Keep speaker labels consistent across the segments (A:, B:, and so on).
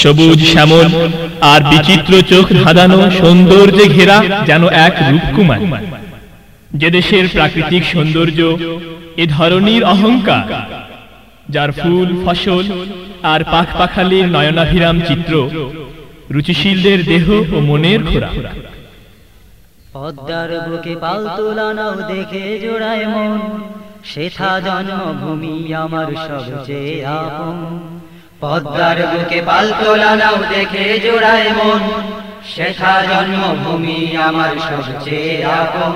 A: সবুজ শ্যামল আর বিচিত্র চোখ ধাঁধানো সৌন্দর্যে ঘেরা যেন এক রূপকুমার। যে দেশের প্রাকৃতিক সৌন্দর্য, এ ধরনের অহংকার, যার ফুল, ফসল আর পাখ পাখালির নয়নাভিরাম চিত্র রুচিশীলদের দেহ ও মনের খোরাক।
B: পদ্মার বুকে পাল তোলানাও দেখে জোড়ায় মন, শেথা জন্মভূমি আমার সবচেয়ে আপন।
C: পদ্মার বুকে পাল তোলানাও দেখে জোড়ায় মন। শেখা জন্মভূমি আমার সবচেয়ে আপন।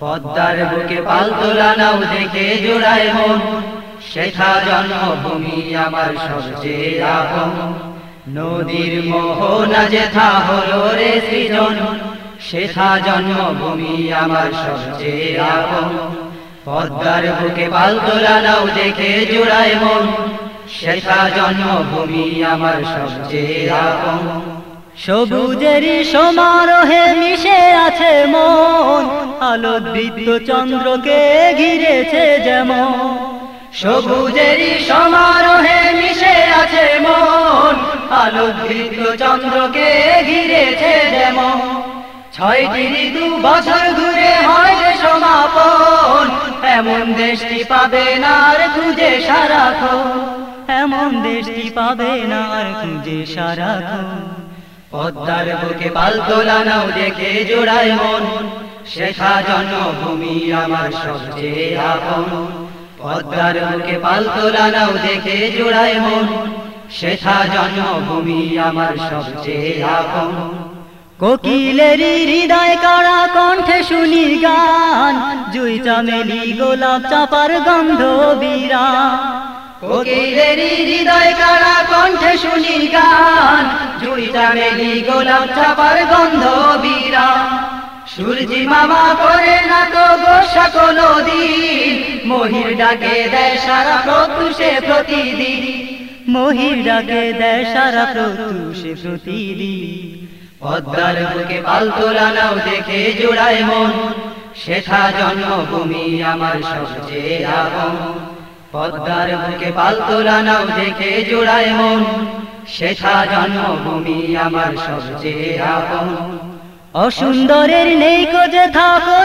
C: পদ্মার বুকে পাল তোলানাও দেখে জোড়ায় মন। শেখা জন্মভূমি আমার সবচেয়ে আপন। নদীর মোহনা যেথা হলো রে সৃজন, শেখা জন্মভূমি আমার সবচেয়ে আপন। পদ্মার বুকে পাল তোলানাও দেখে জোড়ায় মন। শেখা জন্মভূমি আমার সবচেয়ে আপন।
B: সবুজেরই সমারোহে মিশে আছে মন আলোদৃত চন্দ্রকে ঘিরেছে যেমন।
C: সবুজেরই সমারোহে মিশে আছে মন আলোকৃত চন্দ্রকে ঘিরেছে যেমন। ছয়টি ঋতু বছর ঘুরে হয় যে সমাপন, এমন দেশটি পাবে না আর খুঁজে সারাক্ষণ
B: এমন দেশটি পাবে না আর খুঁজে সারাক্ষণ
C: পদ্মার বুকে পাল তোলানাও দেখে জোড়ায় মন। শেখা জন্মভূমি আমার সবচেয়ে আপন। পদ্মার বুকে পাল তোলানাও দেখে জোড়ায় মন। শেখা জন্মভূমি আমার সবচেয়ে আপন।
B: কোকিলেরই হৃদয় কারা কণ্ঠে শুনি গান। জুই চামেলি গোলাপ চাপার গন্ধ বিরা
C: হৃদয় কারা কণ্ঠে গোলাপ গন্ধ সূর্যি মামা করে না তো গোসা কোনো দিন। মহির ডাকে দেয় সারা প্রত্যুষে প্রতিদিন।
B: মহির ডাকে দেয় সারা প্রত্যুষে প্রতিদিন।
C: পদ্মার বুকে তোলানাও দেখে জোড়ায় মন। শেখা জন্মভূমি আমার সবচেয়ে আপন। পদ্মার বুকে পাল তোলানাও দেখে জোড়ায় মন। শেখা জন্মভূমি আমার সবচেয়ে আপন।
B: অসুন্দরের নেই কোজে থাকো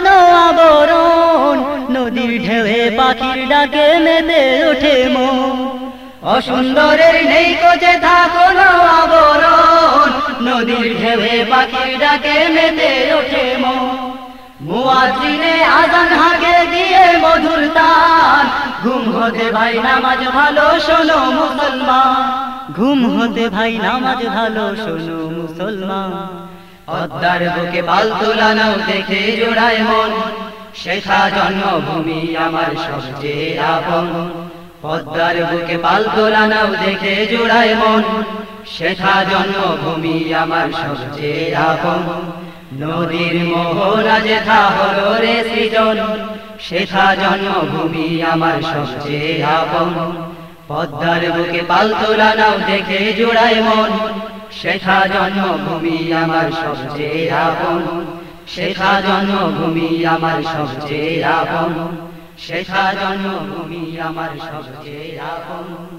B: আবরণ। নদীর ঢেউয়ে পাখির ডাকে মেতে ওঠে মন।
C: অসুন্দরের নেই কোজে থাকো আবরণ। নদীর ঢেউয়ে পাখির ডাকে মেতে ওঠে মো মুয়াজিনে আজান হাগে দিয়ে মধুর তান। হতে ভাই নামাজ ভালো শোনো মুসলমান।
B: ঘুম হতে ভাই নামাজ ভালো শোনো মুসলমান।
C: পদ্মার বুকে পাল তোলানাও দেখে জোড়ায় মন। শেখা জন্মভূমি আমার সবচেয়ে আপন। পদ্মার বুকে পাল তোলানাও দেখে জোড়ায় মন। শেখা জন্মভূমি আমার সবচেয়ে আপন। নদীর মোহনা যেথা হলো রে সৃজন। শেখা জন্মভূমি আমার সবচেয়ে আপন। পদ্মার বুকে পালতোলা নাও দেখে জোড়ায় মন। শেখা জন্মভূমি আমার সবচেয়ে আপন। শেখা জন্মভূমি আমার সবচেয়ে আপন। শেখা জন্মভূমি আমার সবচেয়ে আপন।